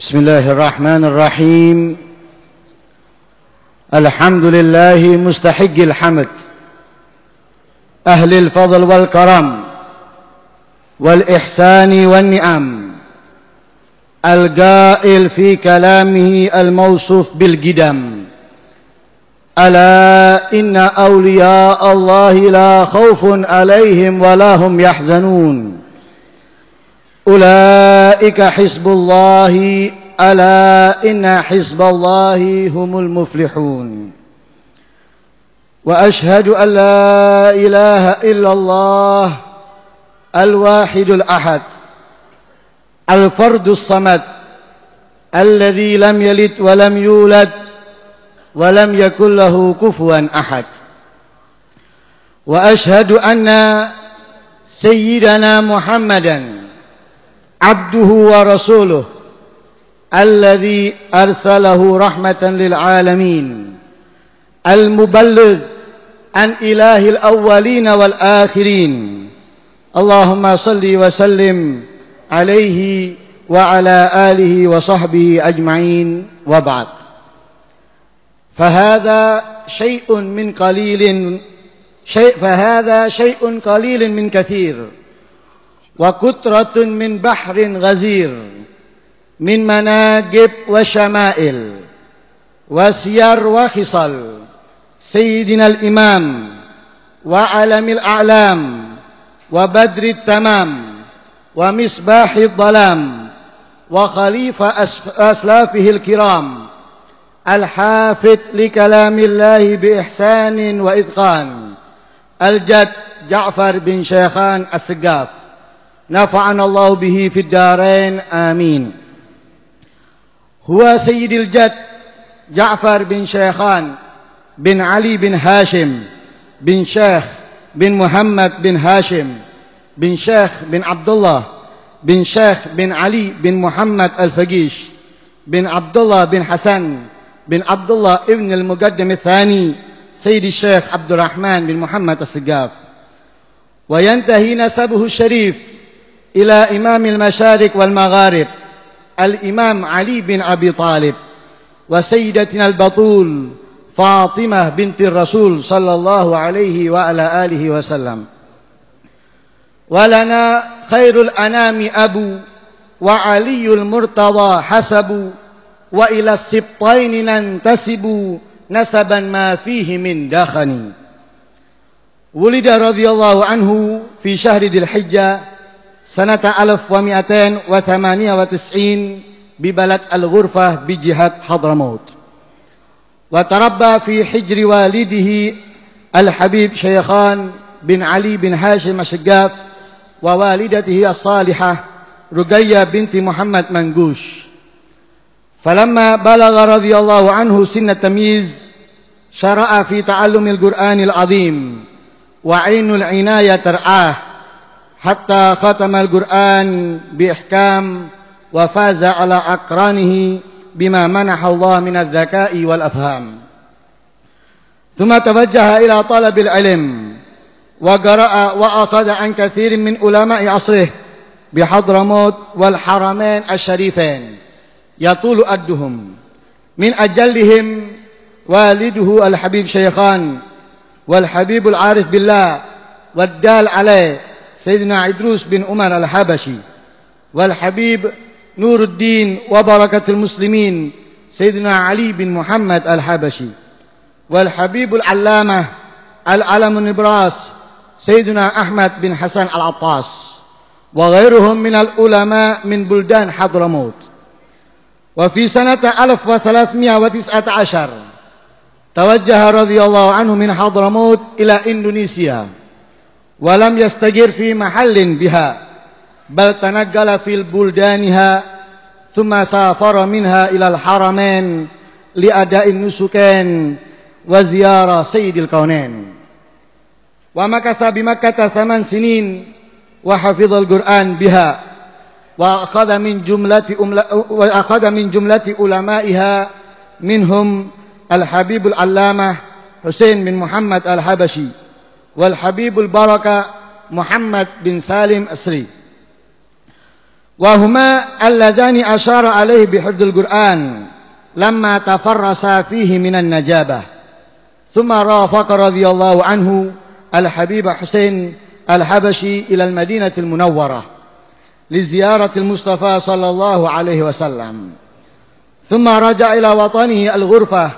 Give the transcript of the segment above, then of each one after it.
بسم الله الرحمن الرحيم. الحمد لله مستحق الحمد. أهل الفضل والكرم والإحسان والنعم. القائل في كلامه الموصوف بالقدم. ألا إن أولياء الله لا خوف عليهم ولا هم يحزنون. أولئك حزب الله ألا إن حزب الله هم المفلحون. وأشهد أن لا إله إلا الله الواحد الأحد الفرد الصمد الذي لم يلد ولم يولد ولم يكن له كفوا أحد. وأشهد أن سيدنا محمدًا عبده ورسوله الذي أرسله رحمة للعالمين المبلغ عن إله الأولين والآخرين. اللهم صل وسلم عليه وعلى آله وصحبه أجمعين. وبعد. فهذا شيء من قليل شيء فهذا شيء قليل من كثير. وكترة من بحر غزير من مناقب وشمائل وسير وخصال سيدنا الإمام وعلم الأعلام وبدر التمام ومصباح الظلام وخليفة أسلافه الكرام الحافظ لكلام الله بإحسان وإتقان الجد جعفر بن شيخان السقاف. نفعنا الله به في الدارين آمين. هو سيد الجد جعفر بن شيخان بن علي بن هاشم بن شيخ بن محمد بن هاشم بن شيخ بن عبد الله بن شيخ بن علي بن محمد الفقيش بن عبد الله بن حسن بن عبد الله ابن المقدم الثاني سيد الشيخ عبد الرحمن بن محمد السقاف. وينتهي نسبه الشريف إلى إمام المشارق والمغارب الإمام علي بن أبي طالب وسيدتنا البطول فاطمة بنت الرسول صلى الله عليه وعلى آله وسلم. ولنا خير الأنام أبو وعلي المرتضى حسب وإلى السبطين ننتسب نسبا ما فيه من دخن. ولد رضي الله عنه في شهر ذي الحجة سنة ألف ومئتين وثمانية وتسعين ببلد الغرفة بجهة حضرموت. وتربى في حجر والده الحبيب شيخان بن علي بن هاشم الشقاف ووالدته الصالحة رقية بنت محمد منقوش. فلما بلغ رضي الله عنه سن التمييز شرع في تعلم القرآن العظيم وعين العناية ترعاه. حتى ختم القرآن بإحكام وفاز على أقرانه بما منح الله من الذكاء والأفهام. ثم توجه إلى طلب العلم وقرأ وأخذ عن كثير من علماء عصره بحضرموت والحرمين الشريفين. يطول أدهم. من أجلهم والده الحبيب شيخان والحبيب العارف بالله والدال عليه سيدنا عدروس بن عمر الحبشي والحبيب نور الدين وبركة المسلمين سيدنا علي بن محمد الحبشي والحبيب العلامة العلم النبراس سيدنا أحمد بن حسن العطاس وغيرهم من العلماء من بلدان حضرموت. وفي سنة 1319 توجه رضي الله عنه من حضرموت إلى إندونيسيا. ولم يستجر في محل بها بل تنقل في بلدانها ثم سافر منها إلى الحرمين لأداء النسكين وزيارة سيد الكونين. ومكث بمكة ثمان سنين وحفظ القرآن بها وأخذ من جملة وأخذ من جملة علمائها منهم الحبيب العلامة حسين بن محمد الحبشي. والحبيب البركة محمد بن سالم أسري. وهما اللذان أشار عليه بحفظ القرآن لما تفرس فيه من النجابة. ثم رافق رضي الله عنه الحبيب حسين الحبشي إلى المدينة المنورة لزيارة المصطفى صلى الله عليه وسلم. ثم رجع إلى وطنه الغرفة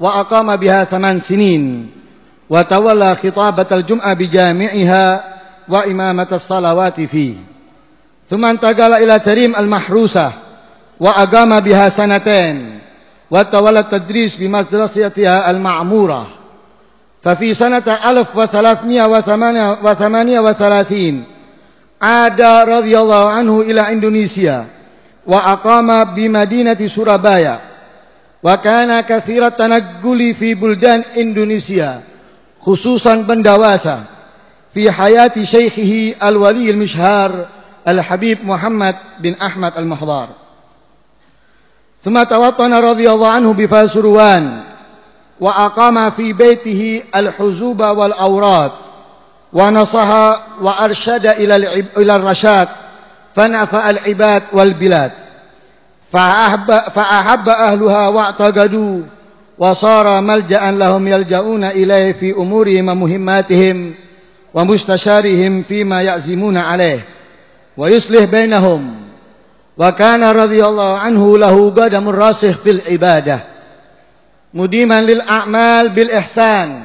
وأقام بها ثمان سنين. وتولى خطابة الجمعة بجامعها وإمامة الصلوات فيه. ثم انتقل إلى تريم المحروسة وأقام بها سنتين وتولى التدريس بمدرستها المعمورة. ففي سنة 1338 عاد رضي الله عنه إلى إندونيسيا وأقام بمدينة سورابايا. وكان كثير التنقل في بلدان إندونيسيا. خصوصا بندواسا في حياة شيخه الولي المشهار الحبيب محمد بن أحمد المحضار. ثم توطن رضي الله عنه بفاسروان وأقام في بيته الحزوب والأوراد ونصها وأرشد إلى إلى الرشاد فنفع العباد والبلاد. فأحب, فأحب أهلها واعتقدوا وصار ملجأ لهم يلجؤون إليه في أمورهم ومهماتهم ومستشارهم فيما يعزمون عليه ويصلح بينهم. وكان رضي الله عنه له قدم راسخ في العبادة مديما للأعمال بالإحسان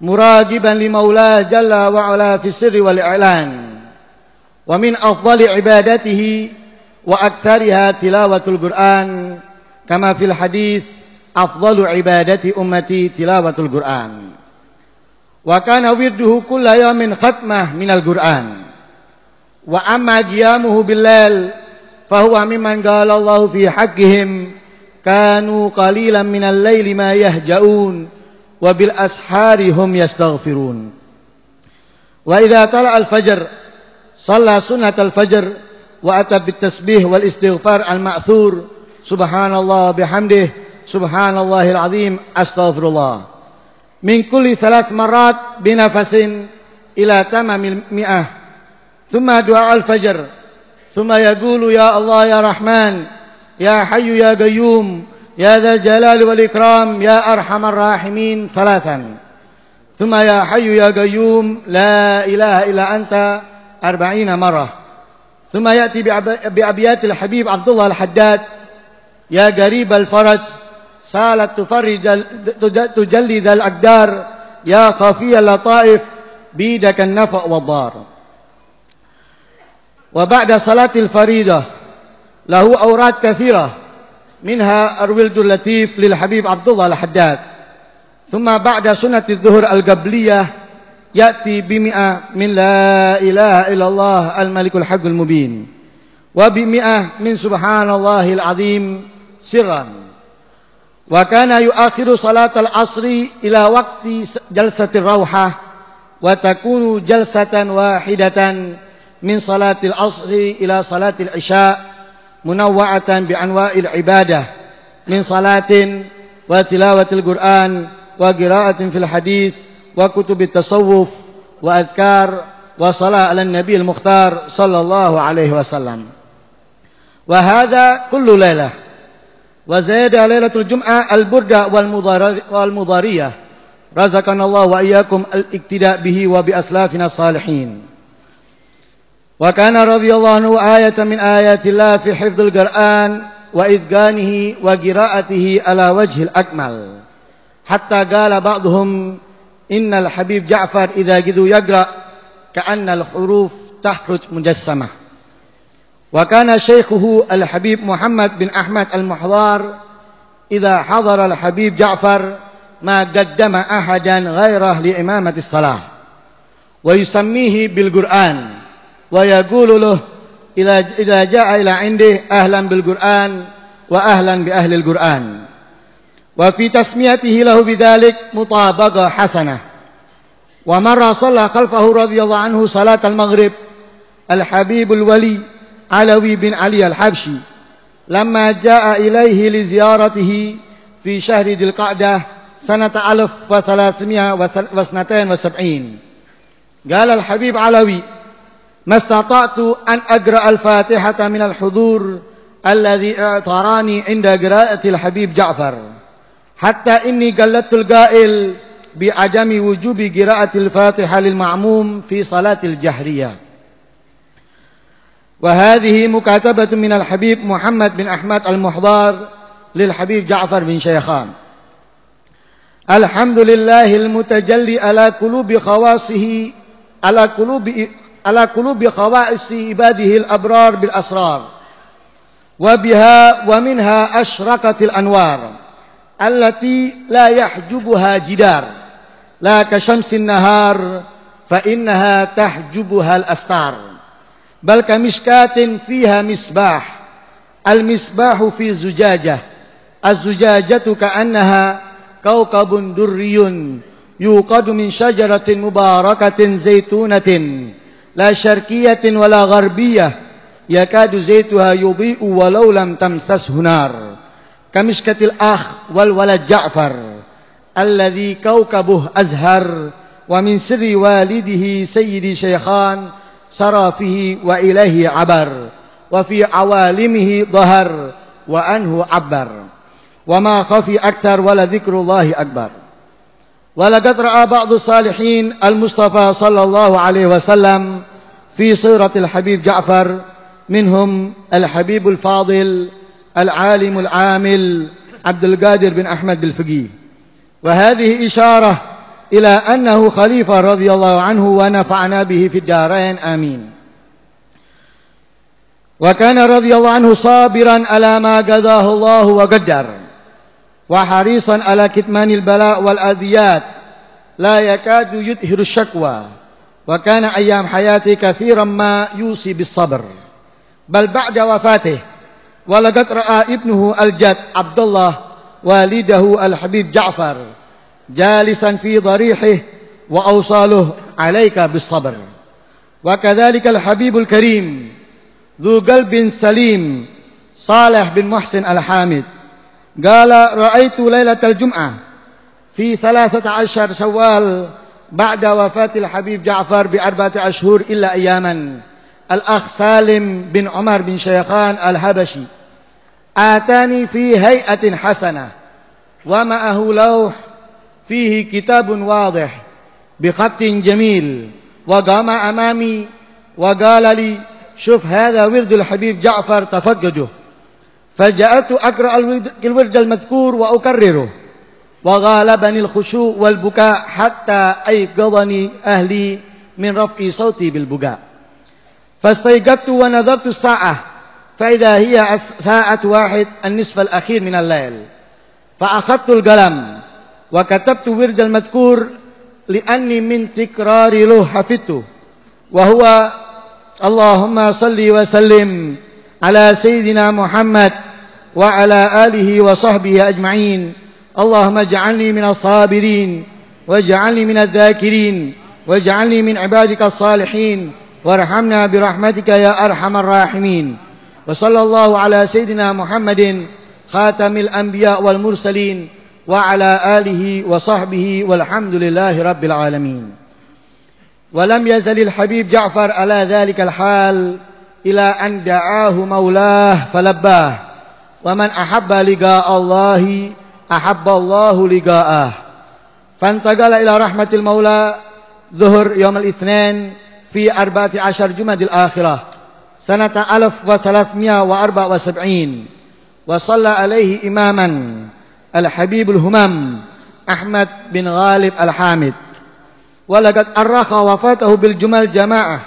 مراقبا لمولاه جل وعلا في السر والإعلان. ومن أفضل عبادته وأكثرها تلاوة القرآن كما في الحديث أفضل عبادة أمتي تلاوة القرآن وكان ورده كل يوم ختمة من القرآن وأما قيامه بالليل فهو ممن قال الله في حقهم كانوا قليلا من الليل ما يهجؤون وبالأسحار هم يستغفرون وإذا طلع الفجر صلى سنة الفجر وأتى بالتسبيح والاستغفار المأثور سبحان الله بحمده سبحان الله العظيم أستغفر الله من كل ثلاث مرات بنفس إلى تمام المئة ثم دعاء الفجر ثم يقول يا الله يا رحمن يا حي يا قيوم يا ذا الجلال والإكرام يا أرحم الراحمين ثلاثا ثم يا حي يا قيوم لا إله إلا أنت أربعين مرة ثم يأتي بأبيات الحبيب عبد الله الحداد يا قريب الفرج سالت تفرج تجلي ذا الأقدار يا خفي اللطائف بيدك النفع والضار. وبعد صلاة الفريضة له أوراد كثيرة منها الولد اللطيف للحبيب عبد الله الحداد. ثم بعد سنة الظهر القبلية يأتي بمئة من لا إله إلا الله الملك الحق المبين وبمئة من سبحان الله العظيم سرا. وكان يؤخر صلاة العصر إلى وقت جلسة الروحة وتكون جلسة واحدة من صلاة العصر إلى صلاة العشاء منوعة بأنواع العبادة من صلاة وتلاوة القرآن وقراءة في الحديث وكتب التصوف وأذكار وصلاة على النبي المختار صلى الله عليه وسلم. وهذا كل ليلة. وزاد ليلة الجمعة البردة والمضارية. رزقنا الله وإياكم الاقتداء به وبأسلافنا الصالحين. وكان رضي الله عنه آية من آيات الله في حفظ القرآن وإذقانه وقراءته على وجه الأكمل. حتى قال بعضهم إن الحبيب جعفر إذا جذو يقرأ كأن الحروف تخرج مجسمة. وكان شيخه الحبيب محمد بن أحمد المحضار إذا حضر الحبيب جعفر ما قدم أحدا غيره لإمامة الصلاة ويسميه بالقرآن ويقول له إذا جاء إلى عنده أهلا بالقرآن وأهلا بأهل القرآن. وفي تسميته له بذلك مطابقة حسنة. ومر صلى خلفه رضي الله عنه صلاة المغرب الحبيب الولي علوي بن علي الحبشي لما جاء إليه لزيارته في شهر ذي القعدة سنة 1372 قال الحبيب علوي ما استطعت أن أقرأ الفاتحة من الحضور الذي اعتراني عند قراءة الحبيب جعفر حتى إني قلدت القائل بعدم وجوب قراءة الفاتحة للمعموم في صلاة الجهرية. وهذه مكاتبة من الحبيب محمد بن أحمد المحضار للحبيب جعفر بن شيخان. الحمد لله المتجلي على قلوب خواصه على قلوب على قلوب خواص عباده الأبرار بالأسرار. وبها ومنها أشرقت الأنوار التي لا يحجبها جدار. لا كشمس النهار فإنها تحجبها الأستار. بل كمشكاة فيها مصباح. المصباح في زجاجة. الزجاجة كأنها كوكب دري يوقد من شجرة مباركة زيتونة. لا شرقية ولا غربية. يكاد زيتها يضيء ولو لم تمسسه نار. كمشكة الأخ والولد جعفر. الذي كوكبه أزهر. ومن سر والده سيدي شيخان سرى فيه وإليه عبر وفي عوالمه ظهر وأنه عبر. وما خفي أكثر ولا ذكر الله أكبر. ولقد رأى بعض الصالحين المصطفى صلى الله عليه وسلم في صورة الحبيب جعفر منهم الحبيب الفاضل العالم العامل عبد القادر بن أحمد بالفقيه. وهذه إشارة إلى أنه خليفة رضي الله عنه ونفعنا به في الدارين آمين. وكان رضي الله عنه صابرا على ما قضاه الله وقدر وحريصا على كتمان البلاء والأذيات لا يكاد يدهر الشكوى وكان أيام حياته كثيرا ما يوصي بالصبر. بل بعد وفاته ولقد رأى ابنه الجد عبد الله والده الحبيب جعفر جالسا في ضريحه وأوصاله عليك بالصبر. وكذلك الحبيب الكريم ذو قلب سليم صالح بن محسن الحامد قال رأيت ليلة الجمعة في ثلاثة عشر شوال بعد وفاة الحبيب جعفر بأربعة أشهر إلا أياما الأخ سالم بن عمر بن شيخان الحبشي آتاني في هيئة حسنة ومعه لوح فيه كتاب واضح بخط جميل وقام أمامي وقال لي شوف هذا ورد الحبيب جعفر تفقده. فجاءت أقرأ الورد المذكور وأكرره. وغالبني الخشوع والبكاء حتى أيقظني أهلي من رفع صوتي بالبكاء. فاستيقظت ونظرت الساعة فإذا هي ساعة واحد النصف الأخير من الليل. فأخذت القلم وكتبت ورد المذكور لأني من تكرار له حفظته وهو اللهم صل وسلم على سيدنا محمد وعلى آله وصحبه أجمعين. اللهم اجعلني من الصابرين واجعلني من الذاكرين واجعلني من عبادك الصالحين وارحمنا برحمتك يا أرحم الراحمين. وصلى الله على سيدنا محمد خاتم الأنبياء والمرسلين. وعلى آله وصحبه والحمد لله رب العالمين. ولم يزل الحبيب جعفر على ذلك الحال إلى أن دعاه مولاه فلباه. ومن أحب لقاء الله أحب الله لقاءه. فانتقل إلى رحمة المولى ظهر يوم الاثنين في أربعة عشر جمد الآخرة سنة ألف وثلاثمائة وأربعة وسبعين. وصلى عليه إماما. الحبيب الهمام أحمد بن غالب الحامد. ولقد أرخ وفاته بالجمل جماعة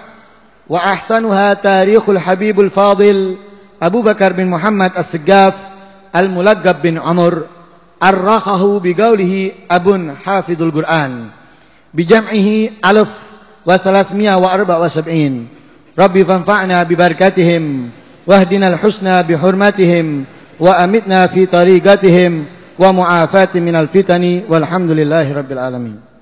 وأحسنها تاريخ الحبيب الفاضل أبو بكر بن محمد السقاف الملقب بن عمر أرخه بقوله أب حافظ القرآن بجمعه ألف وثلاثمائة وأربع وسبعين. ربي فانفعنا ببركتهم واهدنا الحسنى بحرمتهم وأمتنا في طريقتهم ومعافاة من الفتن والحمد لله رب العالمين.